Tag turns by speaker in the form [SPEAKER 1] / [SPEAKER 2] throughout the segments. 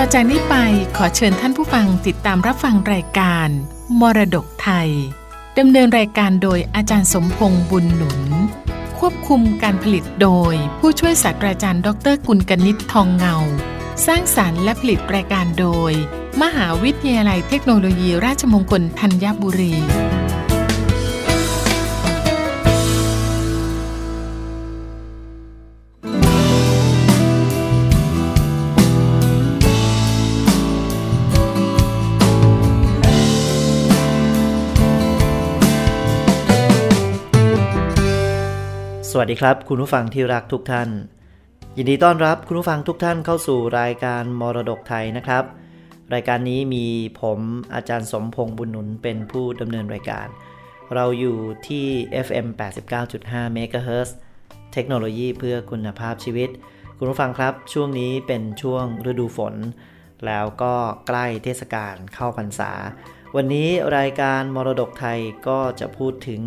[SPEAKER 1] ต่อจากนี้ไปขอเชิญท่านผู้ฟังติดตามรับฟังรายการ มรดกไทยดำเนินรายการโดยอาจารย์สมพงษ์บุญหนุน ควบคุมการผลิตโดย ผู้ช่วยศาสตราจารย์ ดรกุลกนิษฐ์ทองเงา สร้างสารรค์และผลิตรายการโดย มหาวิทยาลัยเทคโนโลยีราชมงคลธัญบุรี
[SPEAKER 2] สวัสดีครับ คุณผู้ฟังที่รักทุกท่าน ยินดีต้อนรับคุณผู้ฟังทุกท่านเข้าสู่รายการมรดกไทยนะครับ รายการนี้มีผมอาจารย์สมพงษ์บุญหนุนเป็นผู้ดำเนินรายการ เราอยู่ที่ FM 89.5 MHz เทคโนโลยีเพื่อคุณภาพชีวิต คุณผู้ฟังครับ ช่วงนี้เป็นช่วงฤดูฝน แล้วก็ใกล้เทศกาลเข้าพรรษา วันนี้รายการมรดกไทยก็จะพูดถึง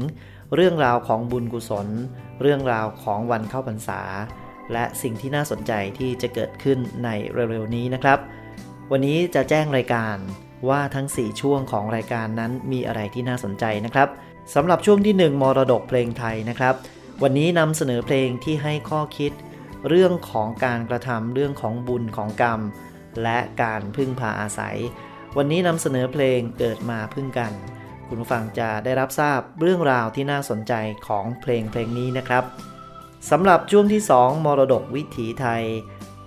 [SPEAKER 2] เรื่องราวของบุญกุศล เรื่องราวของวันเข้าพรรษา และสิ่งที่น่าสนใจที่จะเกิดขึ้นในเร็วๆนี้นะครับ วันนี้จะแจ้งรายการว่าทั้ง 4 ช่วงของรายการนั้นมีอะไรที่น่าสนใจนะครับสำหรับช่วงที่ 1 มรดกเพลงไทยนะครับ วันนี้นำเสนอเพลงที่ให้ข้อคิด เรื่องของการกระทำเรื่องของบุญของกรรม และการพึ่งพาอาศัย วันนี้นำเสนอเพลงเกิดมาพึ่งกัน คุณผู้ฟังจะได้รับทราบเรื่องราวที่น่าสนใจของเพลงเพลงนี้นะครับสำหรับช่วงที่ 2 มรดกวิถีไทย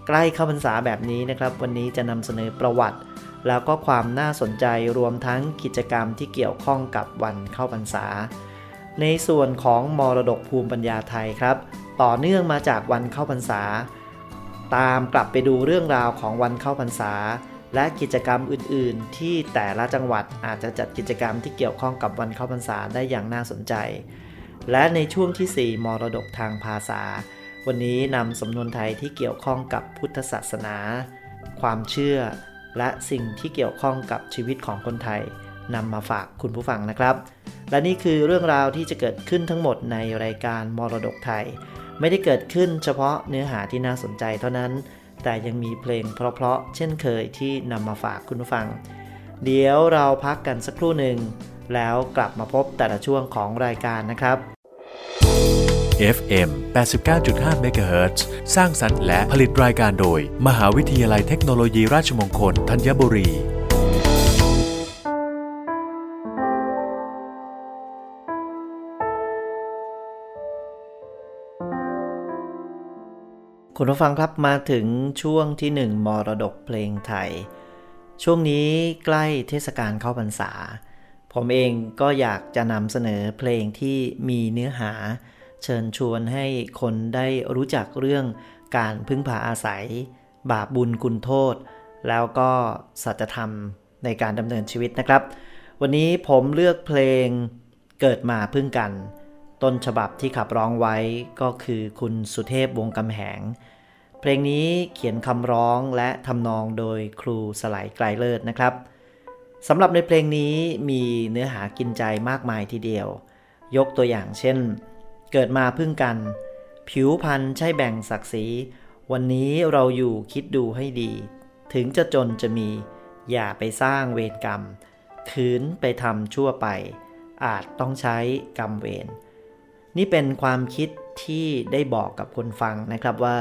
[SPEAKER 2] ใกล้เข้าพรรษาแบบนี้นะครับ วันนี้จะนำเสนอประวัติ แล้วก็ความน่าสนใจรวมทั้งกิจกรรมที่เกี่ยวข้องกับวันเข้าพรรษา ในส่วนของมรดกภูมิปัญญาไทยครับ ต่อเนื่องมาจากวันเข้าพรรษา ตามกลับไปดูเรื่องราวของวันเข้าพรรษา และกิจกรรมอื่น ๆ ที่แต่ละจังหวัดอาจจะจัดกิจกรรมที่เกี่ยวข้องกับวันเข้าพรรษาได้อย่างน่าสนใจ และในช่วงที่ 4 มรดกทางภาษา วันนี้นำสำนวนไทยที่เกี่ยวข้องกับพุทธศาสนา ความเชื่อ และสิ่งที่เกี่ยวข้องกับชีวิตของคนไทยนำมาฝากคุณผู้ฟังนะครับ และนี่คือเรื่องราวที่จะเกิดขึ้นทั้งหมดในรายการมรดกไทย ไม่ได้เกิดขึ้นเฉพาะเนื้อหาที่น่าสนใจเท่านั้น แต่ยังมีเพลงเพราะๆ เช่นเคยที่นำมาฝากคุณผู้ฟัง เดี๋ยวเราพักกันสักครู่หนึ่ง แล้วกลับมาพบแต่ละช่วงของรายการนะครับ
[SPEAKER 3] FM 89.5 MHz สร้างสรรค์และผลิตรายการโดย มหาวิทยาลัยเทคโนโลยีราชมงคลธัญบุรี
[SPEAKER 2] คุณผู้ฟังครับมาถึงช่วงที่ 1 มรดกเพลงไทย ช่วงนี้ใกล้เทศกาลเข้าพรรษา ผมเองก็อยากจะนำเสนอเพลงที่มีเนื้อหา เชิญชวนให้คนได้รู้จักเรื่องการพึ่งพาอาศัย บาปบุญคุณโทษ แล้วก็สัจธรรมในการดำเนินชีวิตนะครับ วันนี้ผมเลือกเพลงเกิดมาพึ่งกัน ต้นฉบับที่ขับร้องไว้ก็คือคุณสุเทพวงกำแหง เพลงนี้เขียนคำร้องและทำนองโดยครูสไลไกลเลิศนะครับสำหรับในเพลงนี้มีเนื้อหากินใจมากมายทีเดียว ยกตัวอย่างเช่น เกิดมาพึ่งกัน ผิวพันธ์ใช่แบ่งศักดิ์ศรีวันนี้เราอยู่คิดดูให้ดี ถึงจะจนจะมี อย่าไปสร้างเวรกรรมคืนไปทำชั่วไป อาจต้องใช้กรรมเวร นี่เป็นความคิดที่ได้บอกกับคนฟังนะครับว่า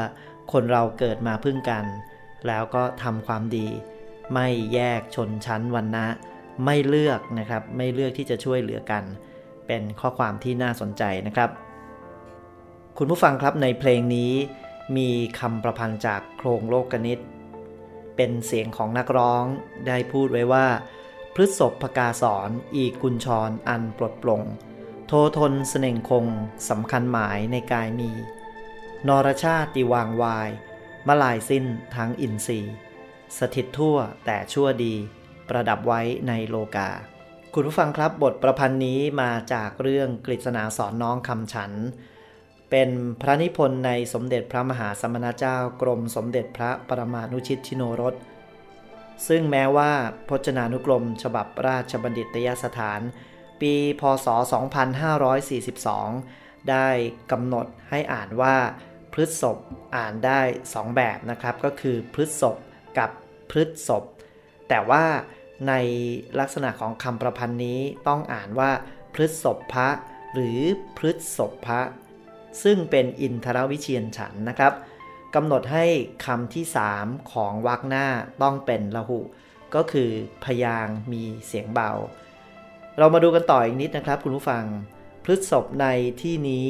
[SPEAKER 2] คนเราเกิดมาพึ่งกัน แล้วก็ทำความดี ไม่แยกชนชั้นวันนะไม่เลือกนะครับ ไม่เลือกที่จะช่วยเหลือกัน เป็นข้อความที่น่าสนใจนะครับ คุณผู้ฟังครับในเพลงนี้ มีคำประพันธ์จากโครงโลกกนิตเป็นเสียงของนักร้องได้พูดไว้ว่า พฤษภพกาสอนอีกุญชรอันปลดปลง ททนเสน่งคงสำคัญหมายในกายมี นรชาติวางวายมาลายสิ้นทั้งอินทรีย์สถิตทั่วแต่ชั่วดี ประดับไว้ในโลกา คุณผู้ฟังครับบทประพันธ์นี้มาจากเรื่องกฤษณาสอนน้องคำฉัน เป็นพระนิพนธ์ในสมเด็จพระมหาสมณเจ้ากรมสมเด็จพระปรมานุชิตชิโนรสซึ่งแม้ว่าพจนานุกรม ฉบับราชบัณฑิตยสถาน ปี พศ 2542 ได้กำหนดให้อ่านว่าพฤษภอ่านได้ 2 แบบนะครับ ก็คือพฤษภกับพฤษภแต่ว่าในลักษณะของคำประพันธ์นี้ต้องอ่านว่าพฤษภพะหรือพฤษภพะซึ่งเป็นอินทรวิเชียนฉันนะครับกำหนดให้คำที่ 3 ของวรรคหน้าต้องเป็นละหุ ก็คือพยางมีเสียงเบา เรามาดูกันต่ออีกนิดนะครับ คุณผู้ฟัง พฤษภในที่นี้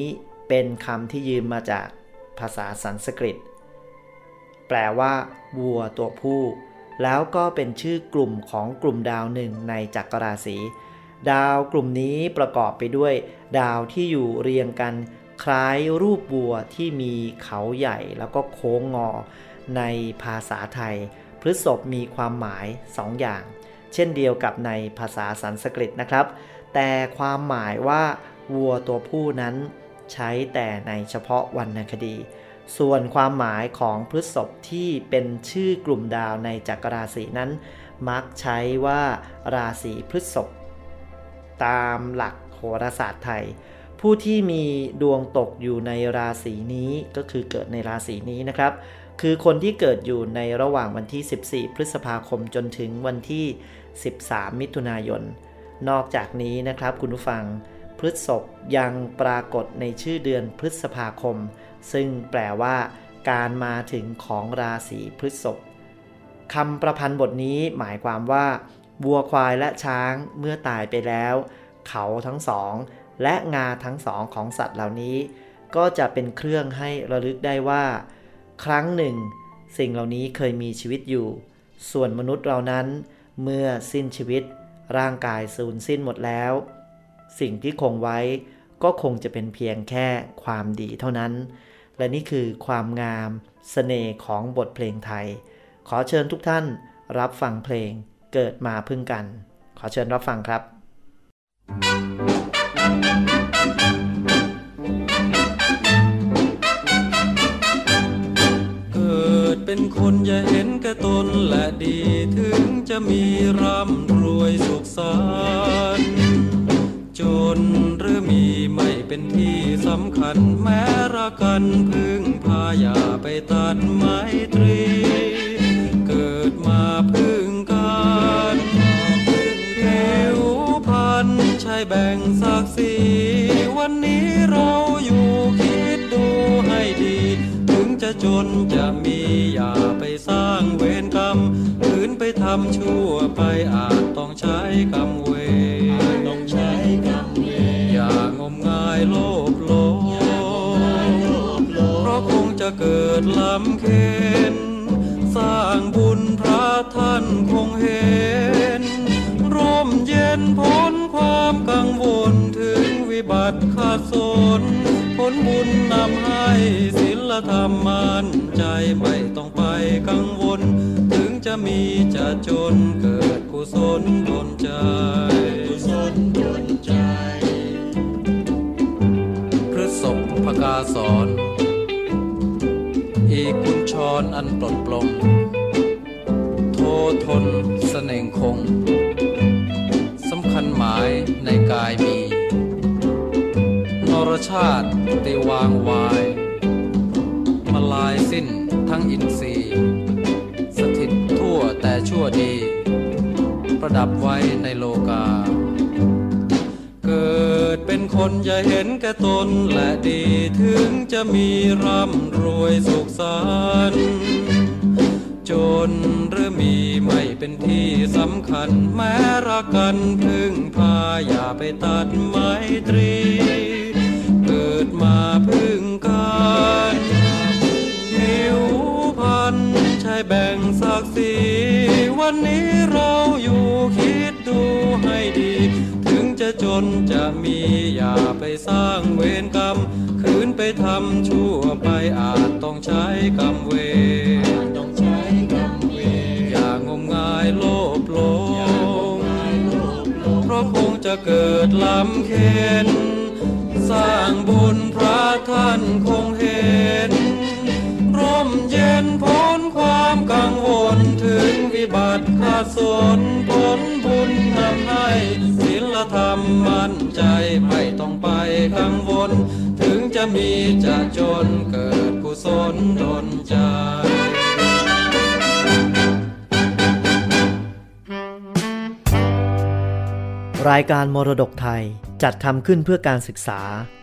[SPEAKER 2] เป็นคำที่ยืมมาจากภาษาสันสกฤต แปลว่าวัวตัวผู้ แล้วก็เป็นชื่อกลุ่มของกลุ่มดาวหนึ่งในจักรราศี ดาวกลุ่มนี้ประกอบไปด้วย ดาวที่อยู่เรียงกันคล้ายรูปบัวที่มีเขาใหญ่แล้วก็โค้งงอ ในภาษาไทย พฤษภมีความหมายสองอย่าง เช่นเดียวกับในภาษาสันสกฤตนะครับ แต่ความหมายว่าวัวตัวผู้นั้นใช้แต่ในเฉพาะวรรณคดี ส่วนความหมายของพฤษภที่เป็นชื่อกลุ่มดาวในจักรราศีนั้น มักใช้ว่าราศีพฤษภตามหลักโหราศาสตร์ไทย ผู้ที่มีดวงตกอยู่ในราศีนี้ก็คือเกิดในราศีนี้นะครับ คือคนที่เกิดอยู่ในระหว่างวันที่ 14 พฤษภาคมจนถึงวันที่ 13 มิถุนายน นอกจากนี้นะครับคุณผู้ฟัง พฤษภยังปรากฏในชื่อเดือนพฤษภาคม ซึ่งแปลว่าการมาถึงของราศีพฤษภคำประพันธ์บทนี้หมายความว่า วัวควายและช้างเมื่อตายไปแล้ว เขาทั้งสอง และงาทั้งสองของสัตว์เหล่านี้ ก็จะเป็นเครื่องให้ระลึกได้ว่า ครั้งหนึ่ง สิ่งเหล่านี้เคยมีชีวิตอยู่ ส่วนมนุษย์เรานั้น เมื่อสิ้นชีวิต ร่างกายสูญสิ้นหมดแล้ว สิ่งที่คงไว้ก็คงจะเป็นเพียงแค่ความดีเท่านั้น และนี่คือความงามสเสน่ห์ของบทเพลงไทย ขอเชิญทุกท่านรับฟังเพลงเกิดมาพึ่งกัน ขอเชิญรับฟังครับ thank you
[SPEAKER 4] เป็นคนอย่าเห็นแก่ตนและดีถึงจะมีร่ำรวยสุขสันต์จนหรือมีไม่เป็นที่สำคัญแม้รักกันพึ่งพาอย่าไปตัดไม้ตรี เกิดมาพึ่งกันเทวพันใช้แบ่งศักดิ์ศรีวันนี้เรา ถึงจะจนจะมีทำชั่วไปอาจต้องใช้กรรมเวรต้องใช้กรรมเวรอย่างมงายโลภโลเพราะคงจะเกิดลำเค็นสร้างบุญพระท่านคงเห็น ร่มเย็นพ้นความกังวลถึงวิบัติขาดสนผลบุญนำให้ ศีลธรรมมันใจไม่ต้องไปกังวล ถึงจะมีจะจนเกิดกุศลดลใจกุศลดลใจพระศพพกาสอนอีกุญชรอันปลดปลงโททนสเสน่งคง สำคัญหมายในกายมีนรชาติติวางวาย สิ้นทั้งอินทรีย์ สถิตทั่วแต่ชั่วดี ประดับไว้ในโลกา เกิดเป็นคนอย่าเห็นแก่ตนและดีถึงจะมีร่ำรวยสุขสันต์จนหรือมีไม่เป็นที่สำคัญ แม้รักกันพึ่งพาอย่าไปตัดไมตรี เกิดมาพึ่ง วันนี้เราอยู่คิดดูให้ดี ถึงจะจนจะมีอย่าไปสร้างเวรกรรม คืนไปทำชั่วไปอาจต้องใช้กรรมเวรต้องใช้กรรมเวรอย่างมงายโลภโลงเพราะคงจะเกิดลำเค็นสร้างบุญพระท่านคงเห็น ร่มเย็นพ้น ความกังวลถึงวิบัติขาดสนผลบุญนำให้ศีลธรรมมั่นใจไม่ต้องไปกังวล ถึงจะมีจะจนเกิดกุศลดลใจ
[SPEAKER 2] รายการมรดกไทยจัดทำขึ้นเพื่อการศึกษา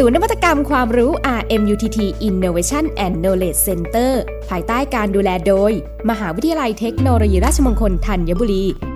[SPEAKER 5] ศูนย์นวัตกรรมความรู้ RMUTT Innovation and Knowledge Center ภายใต้การดูแลโดย มหาวิทยาลัยเทคโนโลยีราชมงคลธัญบุรี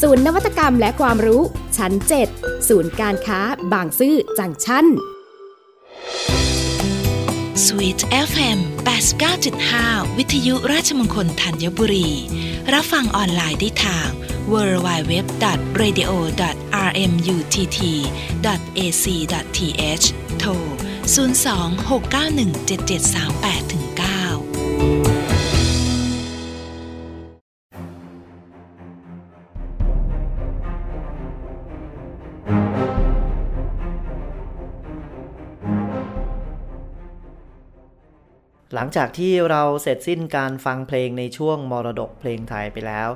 [SPEAKER 5] ศูนย์นวัตกรรมและความรู้ ชั้น 7 ศูนย์การค้า บางซื่อจังชั้น
[SPEAKER 6] Sweet FM 89.5 วิทยุราชมงคลธัญบุรี รับฟังออนไลน์ได้ทาง www.radio.rmutt.ac.th โทร 02-691-7738-9
[SPEAKER 2] หลังจากที่เราเสร็จสิ้นการฟังเพลงในช่วงมรดกเพลงไทยไปแล้ว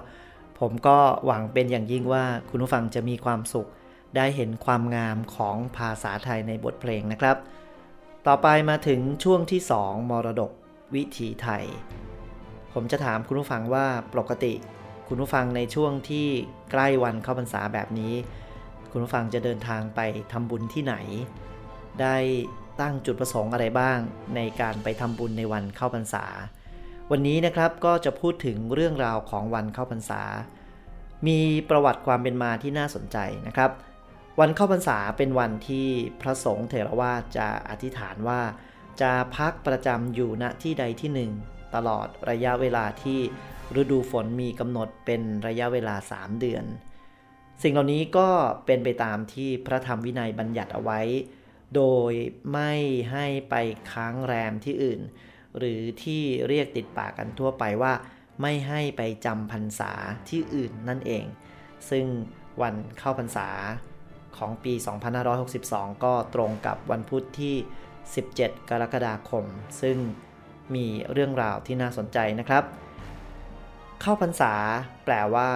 [SPEAKER 2] ผมก็หวังเป็นอย่างยิ่งว่าคุณผู้ฟังจะมีความสุข ได้เห็นความงามของภาษาไทยในบทเพลงนะครับ ต่อไปมาถึงช่วงที่ 2 มรดกวิถีไทย ผมจะถามคุณผู้ฟังว่าปกติคุณผู้ฟังในช่วงที่ใกล้วันเข้าพรรษาแบบนี้ คุณผู้ฟังจะเดินทางไปทำบุญที่ไหน ได้ ตั้งจุดประสงค์อะไรบ้าง ในการไปทำบุญในวันเข้าพรรษา วันนี้นะครับก็จะพูดถึงเรื่องราวของวันเข้าพรรษา มีประวัติความเป็นมาที่น่าสนใจนะครับ วันเข้าพรรษาเป็นวันที่พระสงฆ์เถรวาทจะอธิษฐานว่า จะพักประจำอยู่ณที่ใดที่หนึ่ง ตลอดระยะเวลาที่ฤดูฝนมีกำหนดเป็นระยะเวลา 3 เดือน สิ่งเหล่านี้ก็เป็นไปตามที่พระธรรมวินัยบัญญัติเอาไว้ โดยไม่ให้ไปค้างแรมที่อื่น หรือที่เรียกติดปากกันทั่วไปว่า ไม่ให้ไปจำพรรษาที่อื่นนั่นเอง ซึ่งวันเข้าพรรษาของปี 2562 ก็ตรงกับวันพุธที่ 17 กรกฎาคม ซึ่งมีเรื่องราวที่น่าสนใจนะครับ เข้าพรรษาแปลว่า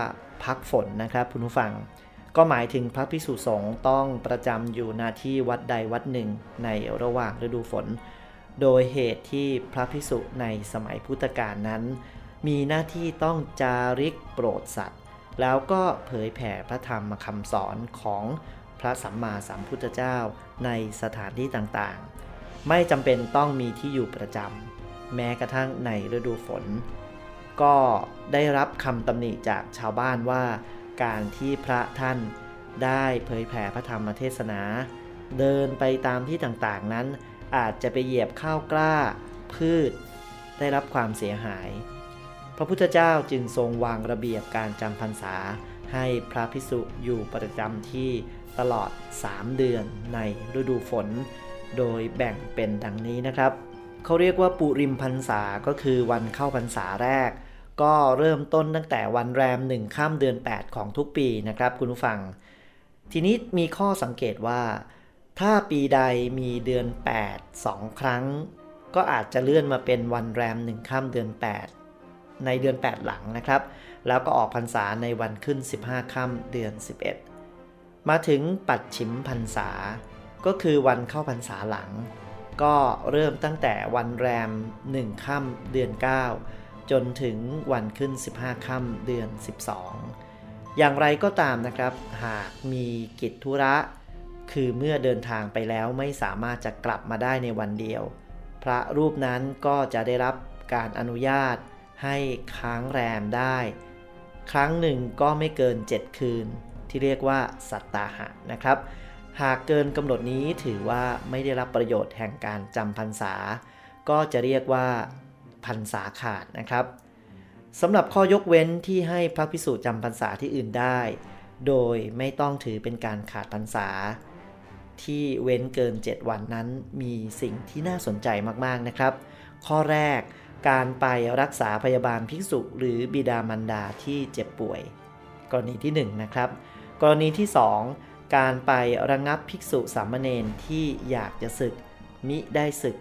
[SPEAKER 2] พักฝนนะครับคุณผู้ฟัง ก็หมายถึงพระพิสุสงฆ์ต้องประจำอยู่หน้าที่วัดใดวัดหนึ่งในระหว่างฤดูฝน โดยเหตุที่พระพิสุในสมัยพุทธกาลนั้น มีหน้าที่ต้องจาริกโปรดสัตว์ แล้วก็เผยแผ่พระธรรมคำสอนของพระสัมมาสัมพุทธเจ้าในสถานที่ต่างๆ ไม่จำเป็นต้องมีที่อยู่ประจำแม้กระทั่งในฤดูฝน ก็ได้รับคำตำหนิจากชาวบ้านว่า การที่พระท่านได้เผยแผ่พระธรรมเทศนา เดินไปตามที่ต่างๆนั้น อาจจะไปเหยียบข้าวกล้า พืช ได้รับความเสียหาย พระพุทธเจ้าจึงทรงวางระเบียบการจำพรรษา ให้พระพิสุอยู่ประจำที่ตลอด 3 เดือนในฤดูฝน โดยแบ่งเป็นดังนี้นะครับ เขาเรียกว่าปุริมพรรษาก็คือวันเข้าพรรษาแรก ก็เริ่มต้นตั้งแต่วันแรมหนึ่งข้ามเดือน 8 ของทุกปีนะครับคุณผู้ฟัง ทีนี้มีข้อสังเกตว่า ถ้าปีใดมีเดือน 8 2 ครั้ง ก็อาจจะเลื่อนมาเป็นวันแรมหนึ่งข้ามเดือน 8 ในเดือน 8 หลังนะครับ แล้วก็ออกพรรษาในวันขึ้น 15 ค่ำเดือน 11 มาถึงปัดฉิมพรรษา ก็คือวันเข้าพรรษาหลัง ก็เริ่มตั้งแต่วันแรม 1 ค่ำเดือน 9 จนถึงวันขึ้น 15 ค่ำเดือน 12 อย่างไรก็ตามนะครับ หากมีกิจธุระ คือเมื่อเดินทางไปแล้วไม่สามารถจะกลับมาได้ในวันเดียว พระรูปนั้นก็จะได้รับการอนุญาตให้ค้างแรมได้ ครั้งหนึ่งก็ไม่เกิน 7 คืน ที่เรียกว่าสัตตาหะนะครับ หากเกินกำหนดนี้ถือว่าไม่ได้รับประโยชน์แห่งการจำพรรษา ก็จะเรียกว่า พรรษาขาดนะครับสำหรับข้อยกเว้นที่ให้พระพิสุจำพรรษาที่อื่นได้ โดยไม่ต้องถือเป็นการขาดพรรษา ที่เว้นเกิน 7 วันนั้นมีสิ่งที่น่าสนใจมากๆนะครับ ข้อแรกการไปรักษาพยาบาลภิกษุ หรือบิดามารดาที่เจ็บป่วย กรณีที่ 1 นะครับ กรณีที่ 2 การไประงับภิกษุสามเณรที่อยากจะศึกมิได้ศึก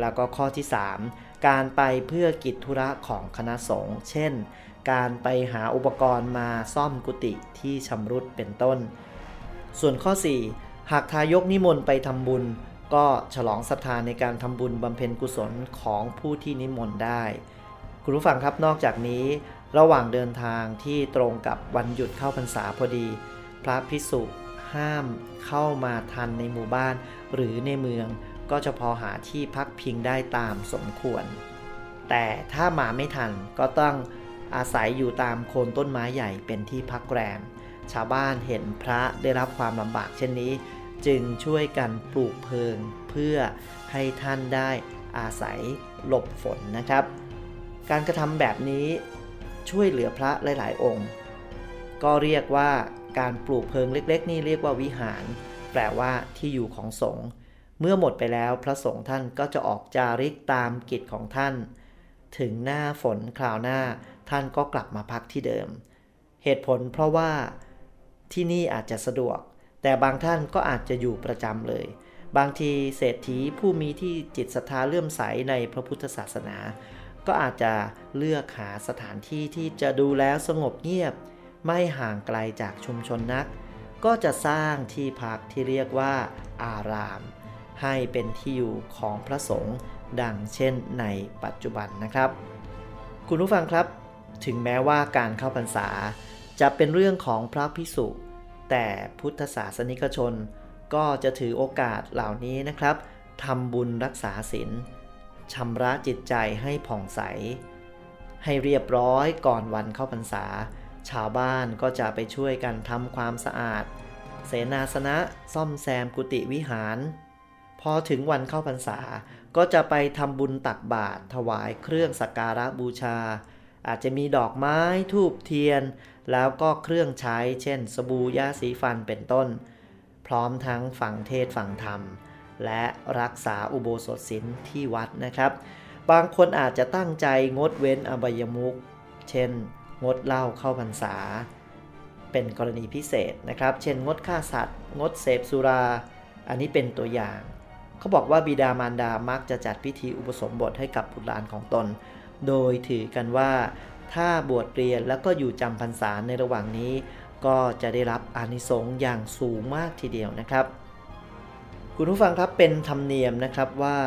[SPEAKER 2] แล้วก็ข้อที่ 3 การไปเพื่อกิจธุระของคณะสงฆ์เช่น การไปหาอุปกรณ์มาซ่อมกุฏิที่ชำรุดเป็นต้น ส่วนข้อ 4 หากทายกนิมนต์ไปทำบุญ ก็ฉลองศรัทธาในการทำบุญบำเพ็ญกุศลของผู้ที่นิมนต์ได้ คุณผู้ฟังครับนอกจากนี้ ระหว่างเดินทางที่ตรงกับวันหยุดเข้าพรรษาพอดี พระพิสุห้ามเข้ามาทันในหมู่บ้านหรือในเมือง ก็จะพอหาที่พักพิงได้ตามสมควร แต่ถ้ามาไม่ทันก็ต้องอาศัยอยู่ตามโคนต้นไม้ใหญ่เป็นที่พักแรม ชาวบ้านเห็นพระได้รับความลำบากเช่นนี้ จึงช่วยกันปลูกเพิงเพื่อให้ท่านได้อาศัยหลบฝนนะครับ การกระทำแบบนี้ช่วยเหลือพระหลายๆ องค์ ก็เรียกว่าการปลูกเพิงเล็ก ๆ นี่เรียกว่าวิหาร แปลว่าที่อยู่ของสงฆ์ เมื่อหมดไปแล้วพระสงฆ์ท่านก็จะออกจาริกตามกิจของท่าน ถึงหน้าฝนคราวหน้าท่านก็กลับมาพักที่เดิม เหตุผลเพราะว่าที่นี่อาจจะสะดวก แต่บางท่านก็อาจจะอยู่ประจำเลย บางทีเศรษฐีผู้มีที่จิตศรัทธาเลื่อมใสในพระพุทธศาสนา ก็อาจจะเลือกหาสถานที่ที่จะดูแล้วสงบเงียบ ไม่ห่างไกลจากชุมชนนัก ก็จะสร้างที่พักที่เรียกว่า อาราม ให้เป็นที่อยู่ของพระสงฆ์ดังเช่นในปัจจุบันนะครับ คุณผู้ฟังครับ ถึงแม้ว่าการเข้าพรรษา จะเป็นเรื่องของพระพิสุแต่พุทธศาสนิกชน ก็จะถือโอกาสเหล่านี้นะครับทำบุญรักษาศีลชำระจิตใจให้ผ่องใส ให้เรียบร้อยก่อนวันเข้าพรรษา ชาวบ้านก็จะไปช่วยกันทำความสะอาด เสนาสนะซ่อมแซมกุฏิวิหาร พอถึงวันเข้าพรรษา ก็จะไปทำบุญตักบาตรถวายเครื่องสักการะบูชา อาจจะมีดอกไม้ทูบเทียน แล้วก็เครื่องใช้ เช่น สบู่ยาสีฟันเป็นต้น พร้อมทั้งฝังเทศฝังธรรม และรักษาอุโบสถศีลที่วัดนะครับ บางคนอาจจะตั้งใจงดเว้นอบายมุขเช่น งดเหล้าเข้าพรรษา เป็นกรณีพิเศษนะครับ เช่น งดฆ่าสัตว์ งดเสพสุรา อันนี้เป็นตัวอย่าง เขาบอกว่าบิดามารดามักจะจัดพิธีอุปสมบทให้กับบุตรหลานของตน โดยถือกันว่า ถ้าบวชเรียนแล้วก็อยู่จำพรรษาในระหว่างนี้ ก็จะได้รับอานิสงส์อย่างสูงมากทีเดียวนะครับ คุณผู้ฟังครับเป็นธรรมเนียมนะครับว่า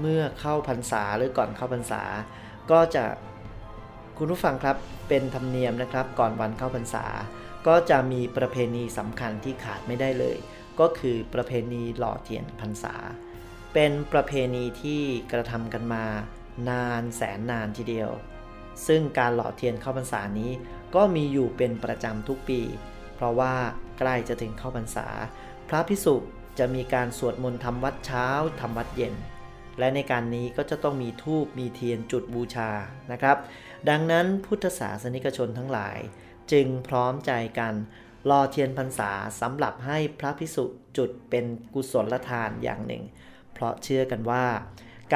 [SPEAKER 2] เมื่อเข้าพรรษาหรือก่อนเข้าพรรษา ก็จะคุณผู้ฟังครับเป็นธรรมเนียมนะครับก่อนวันเข้าพรรษา ก็จะมีประเพณีสำคัญที่ขาดไม่ได้เลย ก็คือประเพณีหล่อเทียนพรรษา เป็นประเพณีที่กระทำกันมานานแสนนานทีเดียว ซึ่งการหล่อเทียนเข้าพรรษานี้ก็มีอยู่เป็นประจำทุกปี เพราะว่าใกล้จะถึงเข้าพรรษา พระพิสุจะมีการสวดมนต์ทำวัดเช้าทำวัดเย็น และในการนี้ก็จะต้องมีทูบมีเทียนจุดบูชานะครับ ดังนั้นพุทธศาสนิกชนทั้งหลาย จึงพร้อมใจกันรอเทียนพรรษาสำหรับให้พระพิสุจุดเป็นกุศลทานอย่างหนึ่ง เพราะเชื่อกันว่า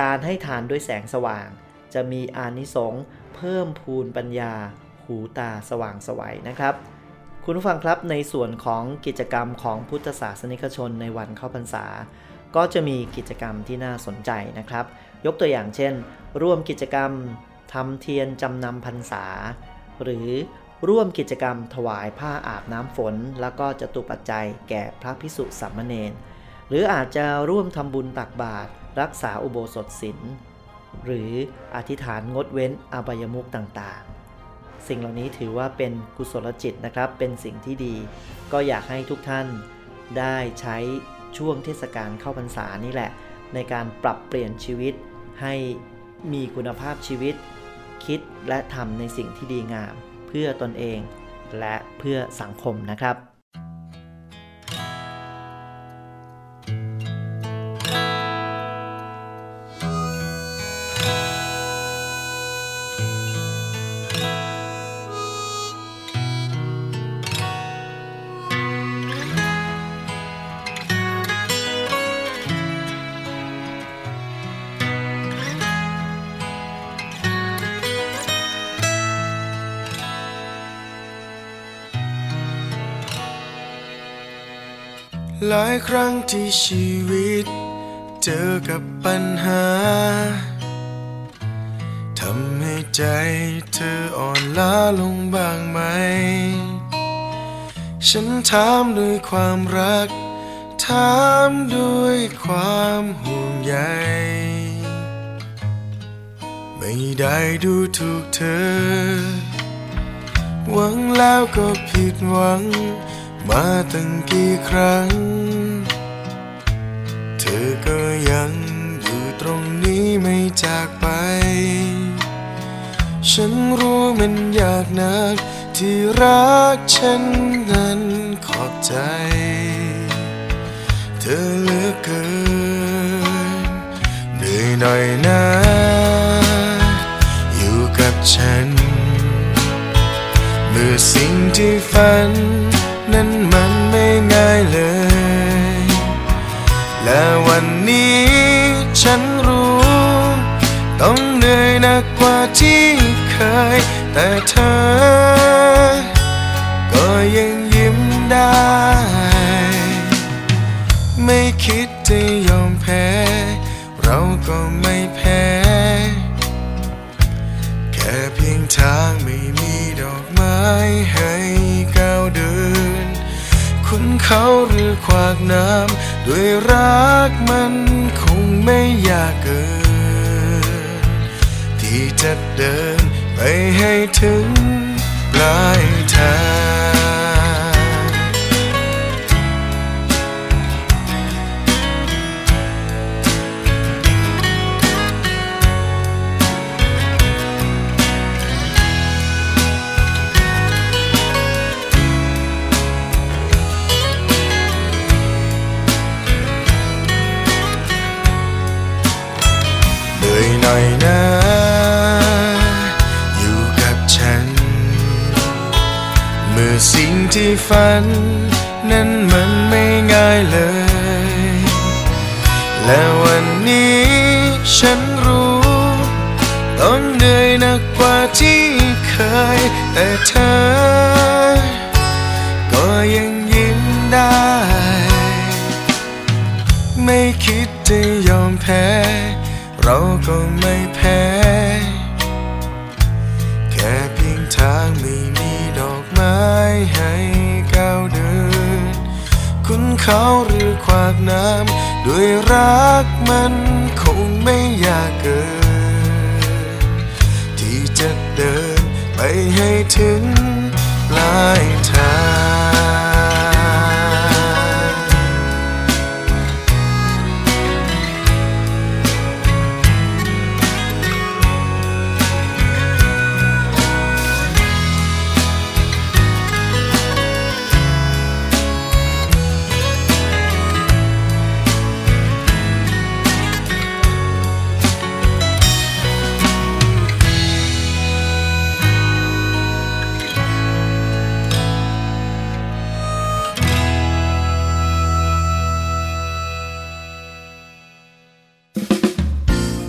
[SPEAKER 2] การให้ทานด้วยแสงสว่าง จะมีอานิสงส์เพิ่มพูนปัญญา หูตาสว่างสวัยนะครับ คุณผู้ฟังครับในส่วนของกิจกรรมของพุทธศาสนิกชนในวันเข้าพรรษา ก็จะมีกิจกรรมที่น่าสนใจนะครับ ยกตัวอย่างเช่น ร่วมกิจกรรมทำเทียนจำนำพรรษา หรือร่วมกิจกรรมถวายผ้าอาบน้ำฝน แล้วก็จตุปัจจัยแก่พระพิสุสามมเณร หรืออาจจะร่วมทำบุญตักบาตรรักษาอุโบสถศีลหรืออธิษฐานงดเว้นอบายมุขต่างๆ สิ่งเหล่านี้ถือว่าเป็นกุศลจิตนะครับ เป็นสิ่งที่ดี ก็อยากให้ทุกท่านได้ใช้ช่วงเทศกาลเข้าพรรษานี่แหละ ในการปรับเปลี่ยนชีวิตให้มีคุณภาพชีวิต คิดและทำในสิ่งที่ดีงาม เพื่อตนเองและเพื่อสังคมนะครับ
[SPEAKER 7] หลายครั้งที่ชีวิต เจอกับปัญหาทำให้ใจเธออ่อนล้าลงบ้างไหม ฉันถามด้วยความรัก ถามด้วยความห่วงใย ไม่ได้ดูถูกเธอ หวังแล้วก็ผิดหวัง มาตั้งกี่ครั้ง เธอก็ยังอยู่ตรงนี้ไม่จากไป ฉันรู้มันยากนักที่รักฉันนั้นขอบใจ เธอเหลือเกินเหนื่อยหน่อยนะ อยู่กับฉัน เมื่อสิ่งที่ฝัน นั้นมันไม่ง่ายเลย และวันนี้ฉันรู้ ต้องเหนื่อยหนักกว่าที่เคย แต่เธอ ก็ยังยิ้มได้ ไม่คิดจะยอมแพ้ เราก็ไม่แพ้ แค่เพียงทางไม่มีดอกไม้ให้ เขาหรือขวากน้ำด้วยรักมันคงไม่ยากเกิน ที่จะเดินไปให้ถึงปลายทาง ที่ฝัน นั้นมันไม่ง่ายเลย และวันนี้ฉันรู้ ต้องเหนื่อยหนักกว่าที่เคย แต่เธอ ก็ยังยิ้มได้ ไม่คิดจะยอมแพ้ น้ำด้วยรักมันคงไม่ยากเกิน ที่จะเดินไปให้ถึงปลาย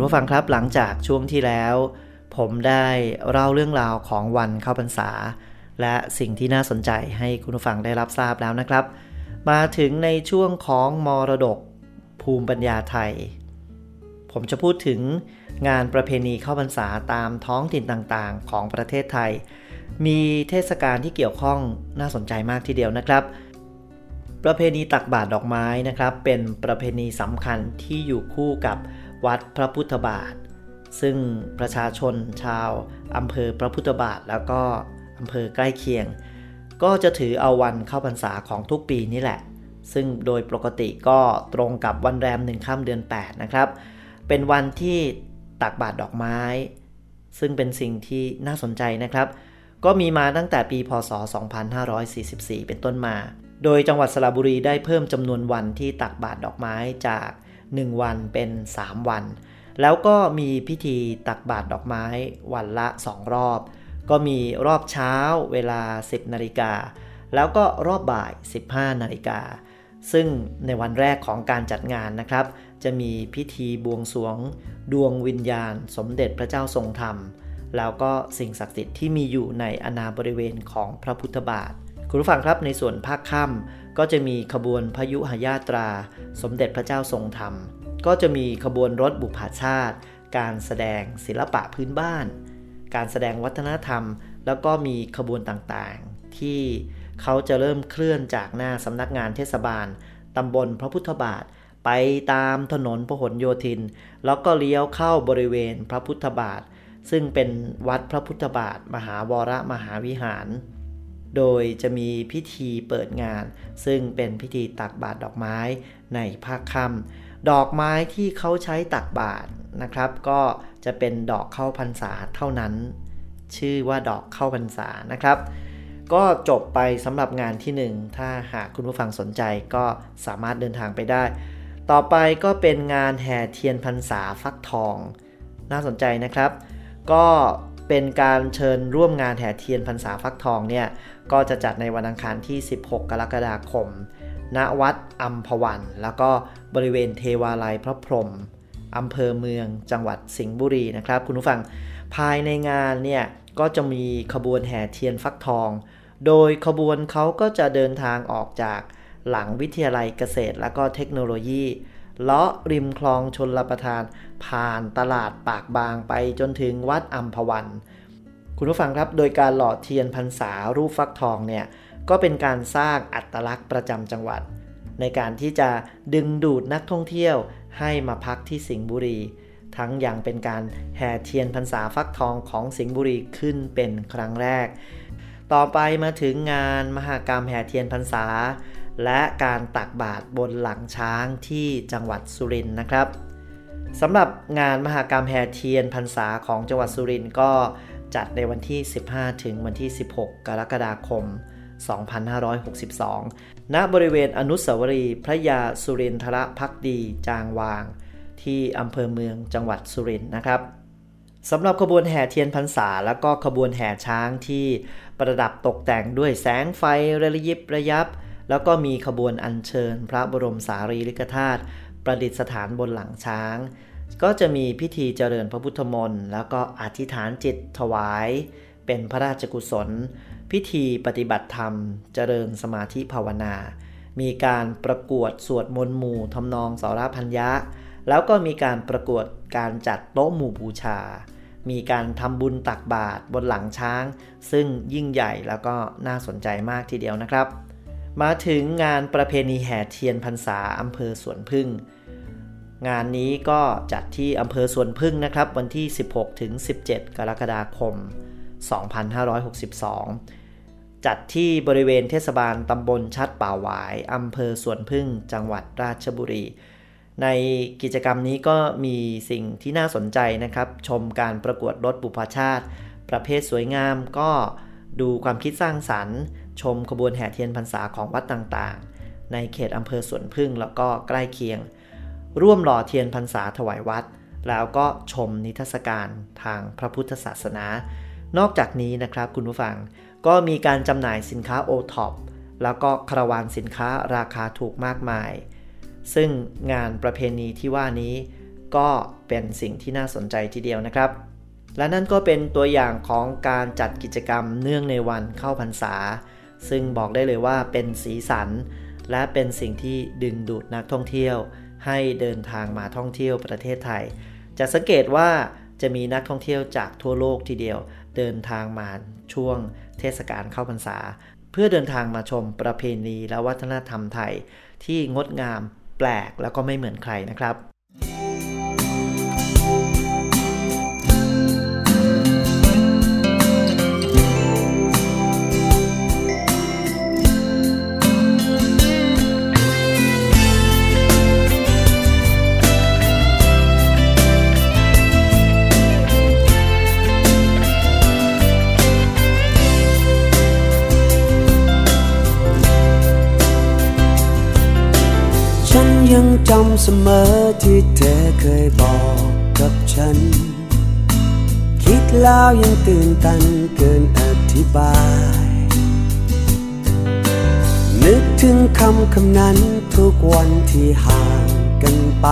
[SPEAKER 2] คุณผู้ฟังครับหลังจากช่วงที่แล้ว ผมได้เล่าเรื่องราวของวันเข้าพรรษา และสิ่งที่น่าสนใจให้คุณผู้ฟังได้รับทราบแล้วนะครับ มาถึงในช่วงของมรดกภูมิปัญญาไทย ผมจะพูดถึงงานประเพณีเข้าพรรษาตามท้องถิ่นต่างๆ ของประเทศไทย มีเทศกาลที่เกี่ยวข้องน่าสนใจมากทีเดียวนะครับ ประเพณีตักบาตรดอกไม้นะครับ เป็นประเพณีสำคัญที่อยู่คู่กับ วัดพระพุทธบาท ซึ่งประชาชนชาวอำเภอพระพุทธบาท แล้วก็อำเภอใกล้เคียง ก็จะถือเอาวันเข้าพรรษาของทุกปีนี่แหละ ซึ่งโดยปกติก็ตรงกับวันแรมหนึ่งค่ำเดือน 8 นะครับ เป็นวันที่ตักบาตรดอกไม้ ซึ่งเป็นสิ่งที่น่าสนใจนะครับ ก็มีมาตั้งแต่ปีพศ 2544 เป็นต้นมา โดยจังหวัดสระบุรีได้เพิ่มจำนวนวันที่ตักบาตรดอกไม้จาก 1 วันเป็น 3 วัน แล้วก็มีพิธีตักบาตรดอกไม้วันละ 2 รอบ ก็มีรอบเช้าเวลา 10 นาฬิกา แล้วก็รอบบ่าย 15 นาฬิกา ซึ่งในวันแรกของการจัดงานนะครับ จะมีพิธีบวงสรวง ดวงวิญญาณ สมเด็จพระเจ้าทรงธรรม แล้วก็สิ่งศักดิ์สิทธิ์ที่มีอยู่ในอนาบริเวณของพระพุทธบาท คุณผู้ฟังครับในส่วนภาคค่ำ ก็จะมีขบวนพยุหญาตรา สมเด็จพระเจ้าทรงธรรม ก็จะมีขบวนรถบุพาชาติ การแสดงศิลปะพื้นบ้าน การแสดงวัฒนธรรม แล้วก็มีขบวนต่างๆ ที่เขาจะเริ่มเคลื่อนจากหน้าสำนักงานเทศบาลตำบลพระพุทธบาท ไปตามถนนพหลโยธิน แล้วก็เลี้ยวเข้าบริเวณพระพุทธบาท ซึ่งเป็นวัดพระพุทธบาท มหาวรมหาวิหาร โดยจะมีพิธีเปิดงาน ซึ่งเป็นพิธีตักบาตรดอกไม้ในภาคค่ำดอกไม้ที่เขาใช้ตักบาตรนะครับ ก็จะเป็นดอกเข้าพรรษาเท่านั้น ชื่อว่าดอกเข้าพรรษานะครับ ก็จบไปสำหรับงานที่ 1 ถ้าหากคุณผู้ฟังสนใจก็สามารถเดินทางไปได้ ต่อไปก็เป็นงานแห่เทียนพรรษาฟักทอง น่าสนใจนะครับ ก็เป็นการเชิญร่วมงานแห่เทียนพรรษาฟักทองเนี่ย ก็จะจัดในวันอังคารที่ 16 กรกฎาคม ณ วัดอัมพวัน แล้วก็บริเวณเทวาลัยพระพรหมอำเภอเมืองจังหวัดสิงห์บุรีนะครับ คุณผู้ฟังภายในงานเนี่ยก็จะมีขบวนแห่เทียนฟักทอง โดยขบวนเขาก็จะเดินทางออกจากหลังวิทยาลัยเกษตรและก็เทคโนโลยีเลาะริมคลองชนลประทาน ผ่านตลาดปากบางไปจนถึงวัดอัมพวัน คุณผู้ฟังครับ โดยการหล่อเทียนพรรษารูปฟักทองเนี่ยก็เป็นการสร้างอัตลักษณ์ประจำจังหวัด ในการที่จะดึงดูดนักท่องเที่ยวให้มาพักที่สิงห์บุรี ทั้งอย่างเป็นการแห่เทียนพรรษาฟักทองของสิงห์บุรีขึ้นเป็นครั้งแรก ต่อไปมาถึงงานมหากรรมแห่เทียนพรรษา และการตักบาตรบนหลังช้างที่จังหวัดสุรินทร์นะครับสำหรับงานมหากรรมแห่เทียนพรรษาของจังหวัดสุรินทร์ก็ จัดในวันที่ 15 ถึงวันที่ 16 กรกฎาคม 2562 ณ บริเวณอนุสาวรีย์พระยาสุรินทรพักดีจางวาง ที่อำเภอเมืองจังหวัดสุรินทร์นะครับสำหรับขบวนแห่เทียนพรรษา แล้วก็ขบวนแห่ช้างที่ประดับตกแต่งด้วยแสงไฟระยิบระยับ แล้วก็มีขบวนอัญเชิญ พระบรมสารีริกธาตุประดิษฐานบนหลังช้าง ก็จะมีพิธีเจริญพระพุทธมนต์แล้วก็อธิษฐานจิตถวาย เป็นพระราชกุศล พิธีปฏิบัติธรรม เจริญสมาธิภาวนา มีการประกวดสวดมนต์หมู่ทำนองสารพันยะแล้วก็มีการประกวดการจัดโต๊ะหมู่บูชา มีการทำบุญตักบาตรบนหลังช้าง ซึ่งยิ่งใหญ่แล้วก็น่าสนใจมากทีเดียวนะครับ มาถึงงานประเพณีแห่เทียนพรรษาอำเภอสวนพึ่ง งานนี้ก็จัดที่อำเภอสวนพึ่งนะครับ วันที่ 16 ถึง 17 กรกฎาคม 2562 จัดที่บริเวณเทศบาลตำบลชัดป่าหวายอำเภอสวนพึ่ง จังหวัดราชบุรี ในกิจกรรมนี้ก็มีสิ่งที่น่าสนใจนะครับ ชมการประกวดรถบุพชาติ ประเภทสวยงามก็ดูความคิดสร้างสรรค์ ชมขบวนแห่เทียนพรรษาของวัดต่างๆ ในเขตอำเภอสวนพึ่งแล้วก็ใกล้เคียง ร่วมหล่อเทียนพรรษาถวายวัด แล้วก็ชมนิทรรศการทางพระพุทธศาสนา นอกจากนี้นะครับคุณผู้ฟังก็มีการจำหน่ายสินค้าโอท็อปแล้วก็คาราวานสินค้าราคาถูกมากมาย ซึ่งงานประเพณีที่ว่านี้ก็เป็นสิ่งที่น่าสนใจทีเดียวนะครับ และนั่นก็เป็นตัวอย่างของการจัดกิจกรรมเนื่องในวันเข้าพรรษา ซึ่งบอกได้เลยว่าเป็นสีสัน และเป็นสิ่งที่ดึงดูดนักท่องเที่ยว ให้เดินทางมาท่องเที่ยวประเทศไทย จะสังเกตว่าจะมีนักท่องเที่ยวจากทั่วโลกทีเดียว เดินทางมาช่วงเทศกาลเข้าพรรษา เพื่อเดินทางมาชมประเพณีและวัฒนธรรมไทย ที่งดงามแปลกแล้วก็ไม่เหมือนใครนะครับ
[SPEAKER 8] ยังจำเสมอที่เธอเคยบอกกับฉัน คิดแล้วยังตื่นตันเกินอธิบาย นึกถึงคำคำนั้นทุกวันที่ห่างกันไป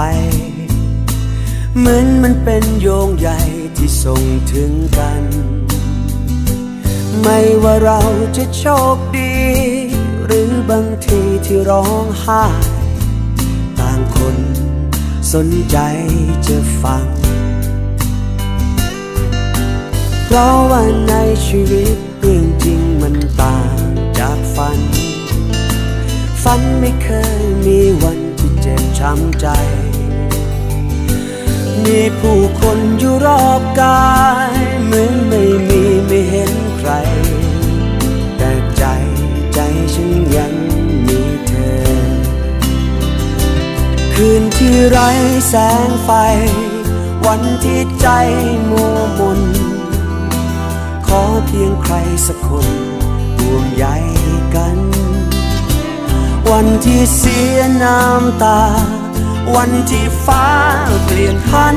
[SPEAKER 8] เหมือนมันเป็นโยงใยที่ส่งถึงกัน ไม่ว่าเราจะโชคดี หรือบางทีที่ร้องไห้ต่า น สนใจจะฟัง เพราะว่าในชีวิตเรื่องจริงมันต่างจากฝัน ฝันไม่เคยมีวันที่เจ็บช้ำใจ มีผู้คนอยู่รอบกาย เหมือนไม่มีไม่เห็นใคร คืนที่ไร้แสงไฟ วันที่ใจมัวมน ขอเพียงใครสักคนห่วงใยกัน วันที่เสียน้ำตา วันที่ฟ้าเปลี่ยนพัน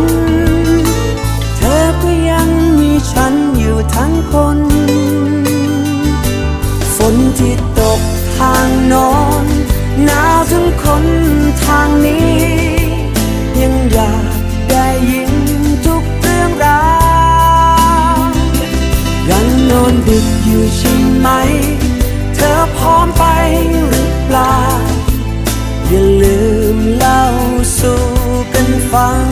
[SPEAKER 8] เธอก็ยังมีฉันอยู่ทั้งคน ฝนที่ตกทางนอน หนาวทั้งคนทางนี้ ยังอยากได้ยินทุกเรื่องราวยังนอนดึกอยู่ใช่ไหม เธอพร้อมไปหรือเปล่า อย่าลืมเล่าสู่กันฟัง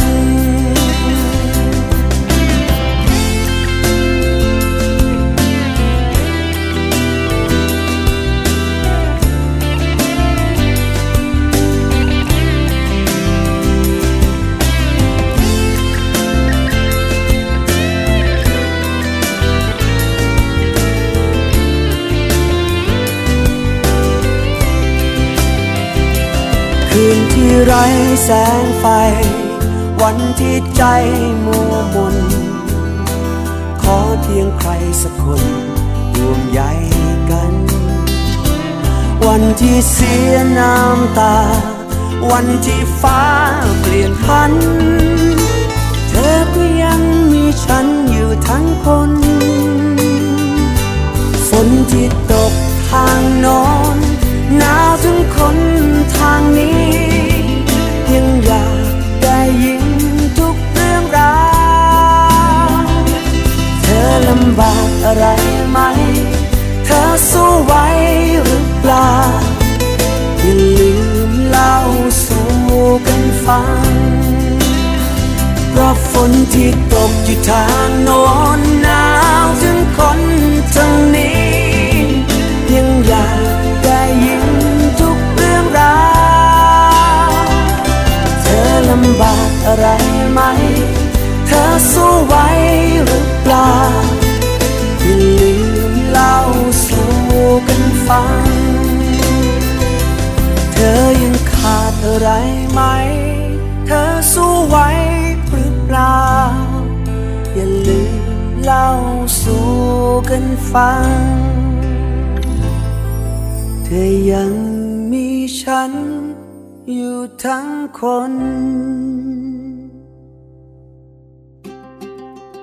[SPEAKER 8] ไรแสงไฟ วันที่ใจมัวมน ขอเพียงใครสักคนห่วงใยกัน วันที่เสียน้ำตา วันที่ฟ้าเปลี่ยนพัน เธอก็ยังมีฉันอยู่ทั้งคนฝนที่ตกทางนอนหนาวถึงคนทางนี้ ลำบากอะไรไหม เธอสู้ไหวหรือเปล่า อย่าลืมเล่าสู่กันฟัง เพราะฝนที่ตกอยู่ทางโน้นหนาวถึงคนทางนี้ ยังอยากได้ยินทุกเรื่องราว เธอลำบากอะไรไหม เธอสู้ไหวหรือเปล่าอย่าลืมเล่าสู่กันฟัง เธอยังขาดอะไรไหม เธอสู้ไหวหรือเปล่า อย่าลืมเล่าสู่กันฟัง เธอยังมีฉันอยู่ทั้งคน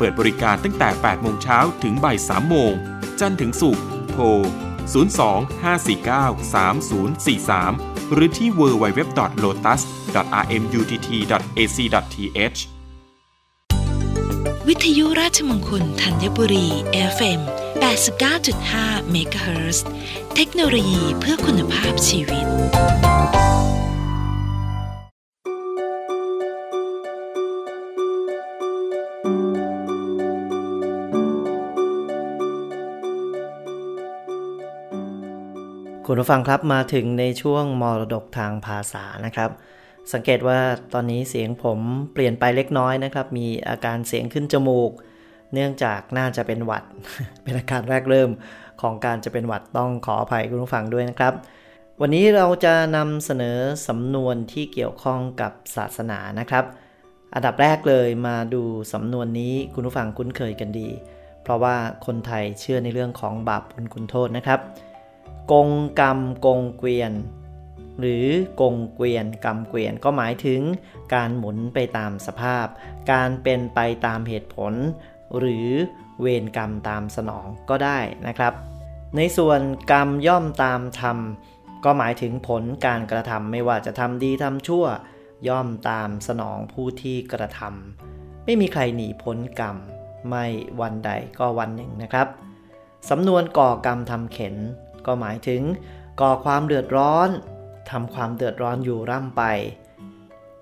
[SPEAKER 9] เปิดบริการตั้งแต่ 8 โมงเช้าถึงบ่าย 3 โมง จันทร์ถึงศุกร์ โทร 02-549-3043 หรือที่ www.lotus.rmutt.ac.th
[SPEAKER 6] วิทยุราชมงคลธัญบุรี FM 89.5 MHz เทคโนโลยีเพื่อคุณภาพชีวิต
[SPEAKER 2] คุณผู้ฟังครับมาถึงในช่วงมรดกทางภาษานะครับ สังเกตว่าตอนนี้เสียงผมเปลี่ยนไปเล็กน้อยนะครับ มีอาการเสียงขึ้นจมูก เนื่องจากน่าจะเป็นหวัด เป็นอาการแรกเริ่มของการจะเป็นหวัดต้องขออภัยคุณผู้ฟังด้วยนะครับ วันนี้เราจะนำเสนอสำนวนที่เกี่ยวข้องกับศาสนานะครับ อันดับแรกเลยมาดูสำนวนนี้คุณผู้ฟังคุ้นเคยกันดี เพราะว่าคนไทยเชื่อในเรื่องของบาปบุญคุณโทษนะครับ กงกรรมกงเกวียน หรือกงเกวียนกำเกวียนก็หมายถึง การหมุนไปตามสภาพ การเป็นไปตามเหตุผล หรือเวรกรรมตามสนองก็ได้นะครับ ในส่วนกรรมย่อมตามธรรมก็หมายถึงผลการกระทำไม่ว่าจะทำดีทำชั่ว ย่อมตามสนองผู้ที่กระทำไม่มีใครหนีพ้นกรรม ไม่วันใดก็วันหนึ่งนะครับสำนวนก่อกรรมทำเข็น ก็หมายถึง ก่อความเดือดร้อนทำความเดือดร้อนอยู่ร่ำไป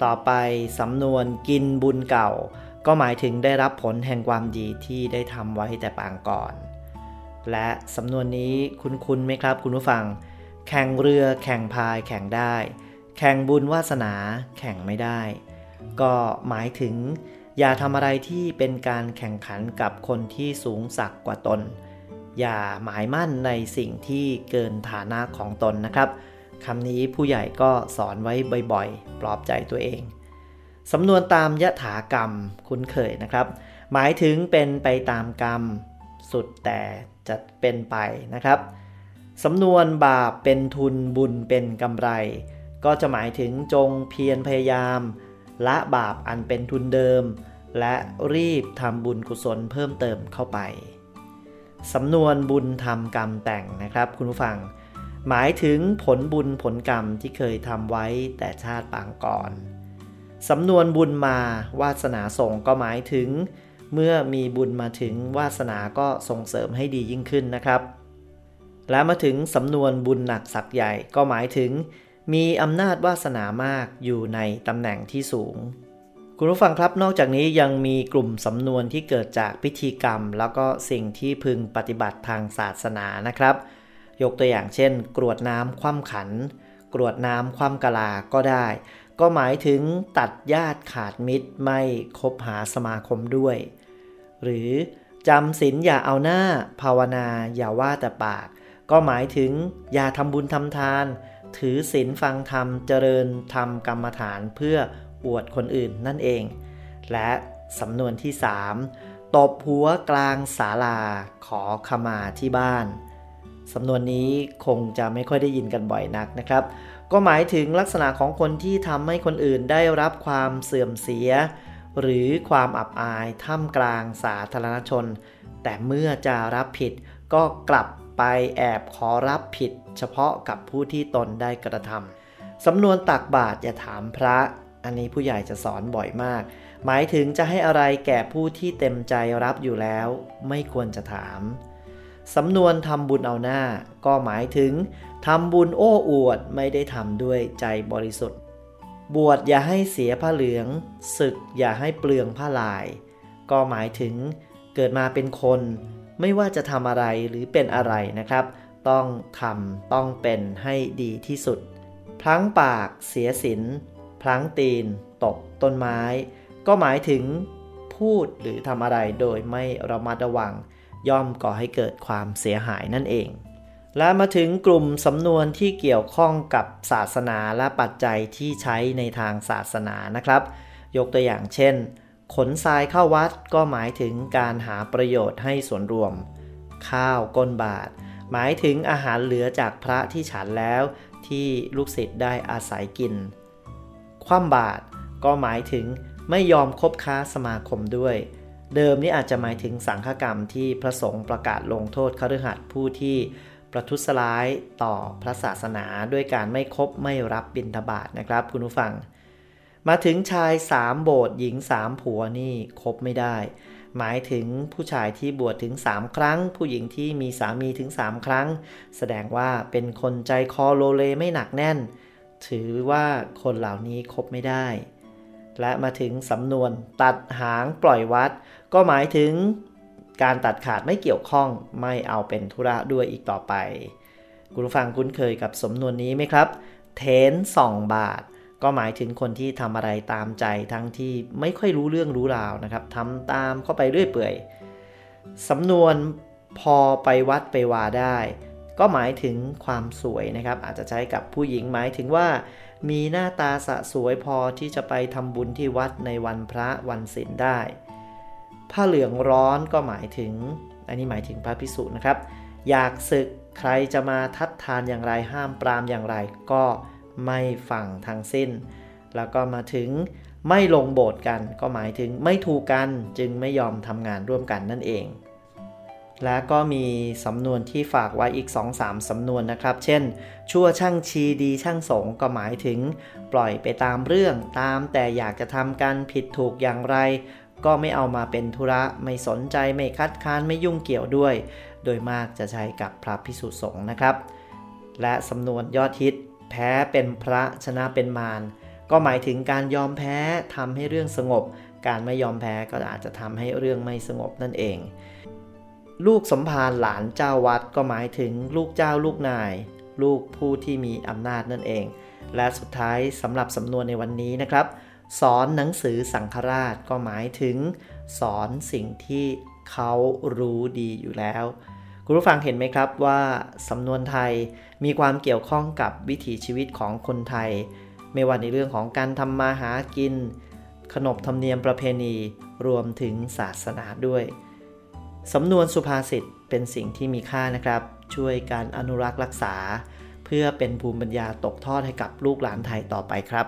[SPEAKER 2] ต่อไปสำนวนกินบุญเก่า ก็หมายถึงได้รับผลแห่งความดีที่ได้ทำไว้แต่ปางก่อน และสำนวนนี้คุ้นๆไหมครับคุณผู้ฟัง แข่งเรือแข่งพายแข่งได้ แข่งบุญวาสนาแข่งไม่ได้ ก็หมายถึง อย่าทำอะไรที่เป็นการแข่งขันกับคนที่สูงสักกว่าตน อย่าหมายมั่นในสิ่งที่เกินฐานะของตนนะครับคำนี้ผู้ใหญ่ก็สอนไว้บ่อยๆ ปลอบใจตัวเอง สำนวนตามยถากรรมคุ้นเคยนะครับ หมายถึงเป็นไปตามกรรม สุดแต่จะเป็นไปนะครับ สำนวนบาปเป็นทุนบุญเป็นกำไร ก็จะหมายถึงจงเพียรพยายาม ละบาปอันเป็นทุนเดิม และรีบทำบุญกุศลเพิ่มเติมเข้าไป สำนวนบุญทำกรรมแต่งนะครับ คุณผู้ฟัง หมายถึงผลบุญผลกรรมที่เคยทำไว้แต่ชาติปางก่อนสำนวนบุญมาวาสนาส่งก็หมายถึง เมื่อมีบุญมาถึงวาสนาก็ส่งเสริมให้ดียิ่งขึ้นนะครับ และมาถึงสำนวนบุญหนักสักใหญ่ก็หมายถึง มีอำนาจวาสนามากอยู่ในตำแหน่งที่สูง คุณผู้ฟังครับนอกจากนี้ยังมีกลุ่มสำนวนที่เกิดจากพิธีกรรม แล้วก็สิ่งที่พึงปฏิบัติทางศาสนานะครับ ยกตัวอย่างเช่น กรวดน้ำคว่ำขัน กรวดน้ำคว่ำกะลาก็ได้ ก็หมายถึงตัดญาติขาดมิตรไม่คบหาสมาคมด้วย หรือจำศีลอย่าเอาหน้า ภาวนาอย่าว่าแต่ปาก ก็หมายถึงอย่าทำบุญทำทาน ถือศีลฟังธรรมเจริญธรรมกรรมฐานเพื่อ อวดคนอื่นนั่นเอง และสำนวนที่ 3 ตบหัวกลางศาลาขอขมาที่บ้านสำนวนนี้คงจะไม่ค่อยได้ยินกันบ่อยนักนะครับ ก็หมายถึงลักษณะของคนที่ทำให้คนอื่นได้รับความเสื่อมเสีย หรือความอับอายท่ามกลางสาธารณชน แต่เมื่อจะรับผิดก็กลับไปแอบขอรับผิด เฉพาะกับผู้ที่ตนได้กระทำสำนวนตักบาตรอย่าถามพระ อันนี้ผู้ใหญ่จะสอนบ่อยมาก หมายถึงจะให้อะไรแก่ผู้ที่เต็มใจรับอยู่แล้ว ไม่ควรจะถาม สำนวนทำบุญเอาหน้า ก็หมายถึงทำบุญโอ้อวดไม่ได้ทำด้วยใจบริสุทธิ์ บวชอย่าให้เสียผ้าเหลือง ศึกอย่าให้เปลืองผ้าลาย ก็หมายถึงเกิดมาเป็นคน ไม่ว่าจะทำอะไรหรือเป็นอะไรนะครับ ต้องทำต้องเป็นให้ดีที่สุดพลั้งปากเสียสิน พลั้งตีน ตกต้นไม้ ก็หมายถึงพูดหรือทำอะไรโดยไม่ระมัดระวัง ย่อมก่อให้เกิดความเสียหายนั่นเอง และมาถึงกลุ่มสำนวนที่เกี่ยวข้องกับศาสนาและปัจจัยที่ใช้ในทางศาสนานะครับ ยกตัวอย่างเช่น ขนทรายเข้าวัดก็หมายถึงการหาประโยชน์ให้ส่วนรวม ข้าวก้นบาท หมายถึงอาหารเหลือจากพระที่ฉันแล้วที่ลูกศิษย์ได้อาศัยกิน คว่ำบาทก็หมายถึงไม่ยอมคบค้าสมาคมด้วย เดิมนี้อาจจะหมายถึงสังฆกรรมที่พระสงฆ์ประกาศลงโทษคฤหัสถ์ผู้ที่ประทุษร้ายต่อพระศาสนาด้วยการไม่คบไม่รับบิณฑบาตนะครับ คุณผู้ฟัง มาถึงชายสามโบสถ์หญิงสามผัวนี่คบไม่ได้ หมายถึงผู้ชายที่บวชถึง 3 ครั้ง ผู้หญิงที่มีสามีถึง 3 ครั้ง แสดงว่าเป็นคนใจคอโลเลไม่หนักแน่น ถือว่าคนเหล่านี้คบไม่ได้ และมาถึงสำนวนตัดหางปล่อยวัด ก็หมายถึงการตัดขาดไม่เกี่ยวข้องไม่เอาเป็นธุระด้วยอีกต่อไป คุณผู้ฟังคุ้นเคยกับสำนวนนี้ไหมครับ เทนสองบาท ก็หมายถึงคนที่ทำอะไรตามใจทั้งที่ไม่ค่อยรู้เรื่องรู้ราวนะครับทำตามเข้าไปเรื่อยเปื่อยสำนวนพอไปวัดไปวาได้ ก็หมายถึงความสวยนะครับ อาจจะใช้กับผู้หญิงหมายถึงว่า มีหน้าตาสะสวยพอที่จะไปทำบุญที่วัดในวันพระวันศีลได้ ผ้าเหลืองร้อนก็หมายถึง อันนี้หมายถึงพระพิสุนะครับ อยากศึกใครจะมาทัดทานอย่างไรห้ามปรามอย่างไร ก็ไม่ฟังทั้งสิ้น แล้วก็มาถึงไม่ลงโบสถ์กัน ก็หมายถึงไม่ถูกกันจึงไม่ยอมทำงานร่วมกันนั่นเอง และก็มีสำนวนที่ฝากไว้อีก 2-3สำนวนนะครับ เช่น ชั่วช่างชีดีช่างสงก็หมายถึง ปล่อยไปตามเรื่องตามแต่อยากจะทำกันผิดถูกอย่างไร ก็ไม่เอามาเป็นธุระไม่สนใจไม่คัดค้านไม่ยุ่งเกี่ยวด้วย โดยมากจะใช้กับพระพิสุสงฆ์นะครับ และสำนวนยอดฮิต แพ้เป็นพระชนะเป็นมารก็หมายถึงการยอมแพ้ทำให้เรื่องสงบ การไม่ยอมแพ้ก็อาจจะทำให้เรื่องไม่สงบนั่นเอง ลูกสมภารหลานเจ้าวัดก็หมายถึงลูกเจ้าลูกนาย ลูกผู้ที่มีอำนาจนั่นเอง และสุดท้ายสำหรับสำนวนในวันนี้นะครับ สอนหนังสือสังฆราชก็หมายถึง สอนสิ่งที่เขารู้ดีอยู่แล้ว คุณผู้ฟังเห็นไหมครับว่าสำนวนไทยมีความเกี่ยวข้องกับวิถีชีวิตของคนไทย ไม่ว่าในเรื่องของการทำมาหากิน ขนบธรรมเนียมประเพณีรวมถึงศาสนาด้วย สำนวนสุภาษิตเป็นสิ่งที่มีค่านะครับ ช่วยการอนุรักษ์รักษา เพื่อเป็นภูมิปัญญาตกทอดให้กับลูกหลานไทยต่อไปครับ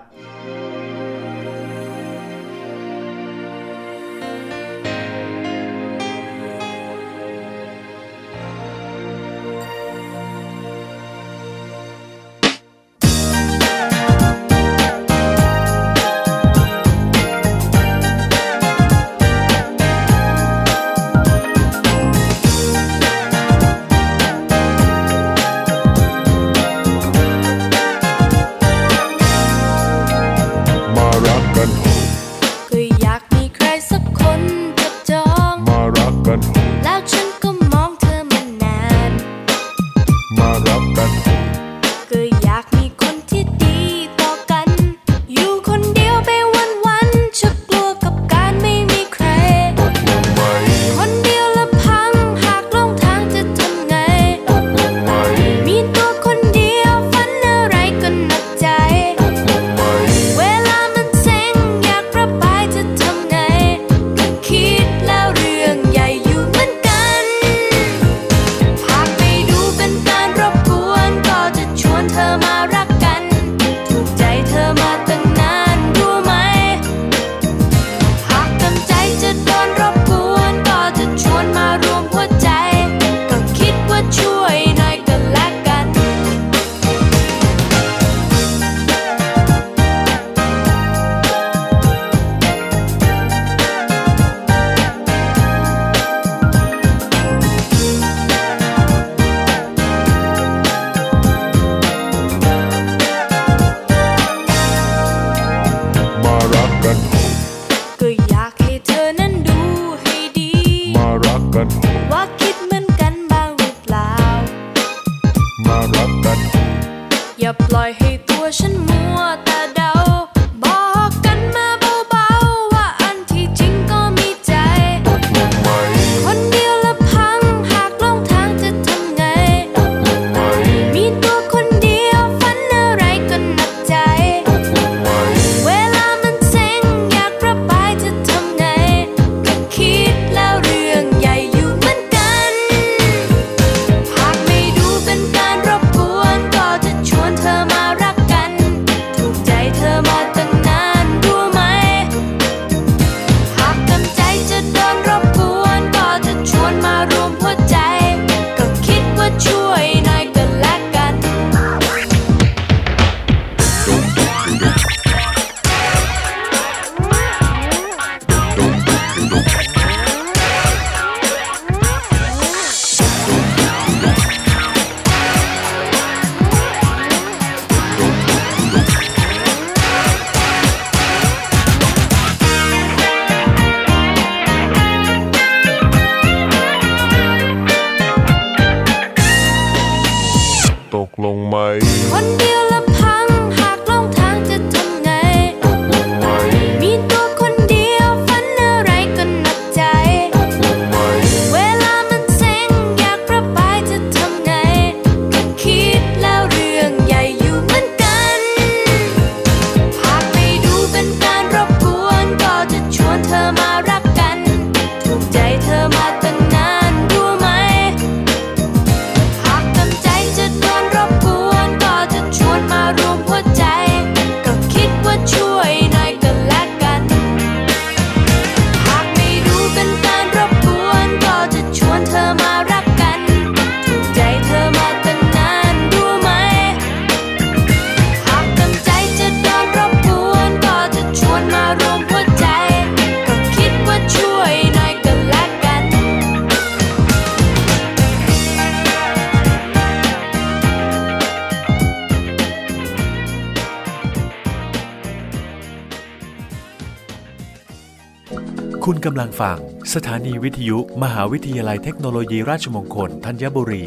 [SPEAKER 3] คุณกำลังฟัง สถานีวิทยุ มหาวิทยาลัยเทคโนโลยีราชมงคลธัญบุรี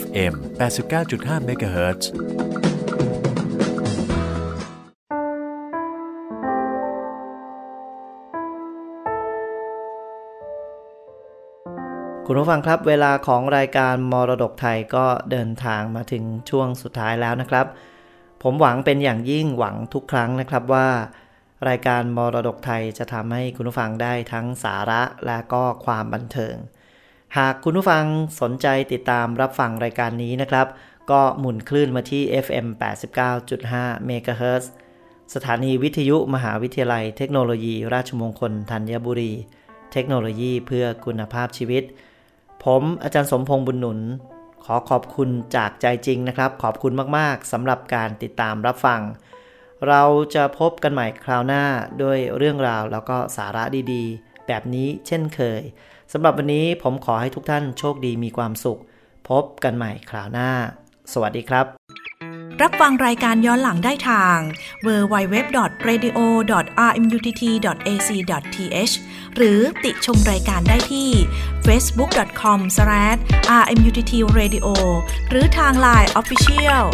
[SPEAKER 3] FM 89.5 MHz
[SPEAKER 2] คุณผู้ฟังครับ เวลาของรายการมรดกไทยก็เดินทางมาถึงช่วงสุดท้ายแล้วนะครับ ผมหวังเป็นอย่างยิ่งหวังทุกครั้งนะครับว่า รายการมรดกไทยจะทำให้คุณผู้ฟังได้ทั้งสาระและก็ความบันเทิง หากคุณผู้ฟังสนใจติดตามรับฟังรายการนี้นะครับ ก็หมุนคลื่นมาที่ FM 89.5 MHz สถานีวิทยุมหาวิทยาลัยเทคโนโลยี ราชมงคลธัญบุรี เทคโนโลยีเพื่อคุณภาพชีวิต ผมอาจารย์สมพงษ์บุญหนุน ขอขอบคุณจากใจจริงนะครับ ขอบคุณมากๆสำหรับการติดตามรับฟัง เราจะพบกันใหม่คราวหน้าด้วยเรื่องราวแล้วก็สาระดีๆ แบบนี้เช่นเคยสำหรับวันนี้ผมขอให้ทุกท่านโชคดีมีความสุข พบกันใหม่คราวหน้า สวัสดีครับ
[SPEAKER 10] รับฟังรายการย้อนหลังได้ทาง www.radio.rmutt.ac.th หรือติชมรายการได้ที่ facebook.com/rmuttadio หรือทาง Line Official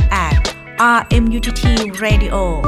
[SPEAKER 10] RMUTT Radio.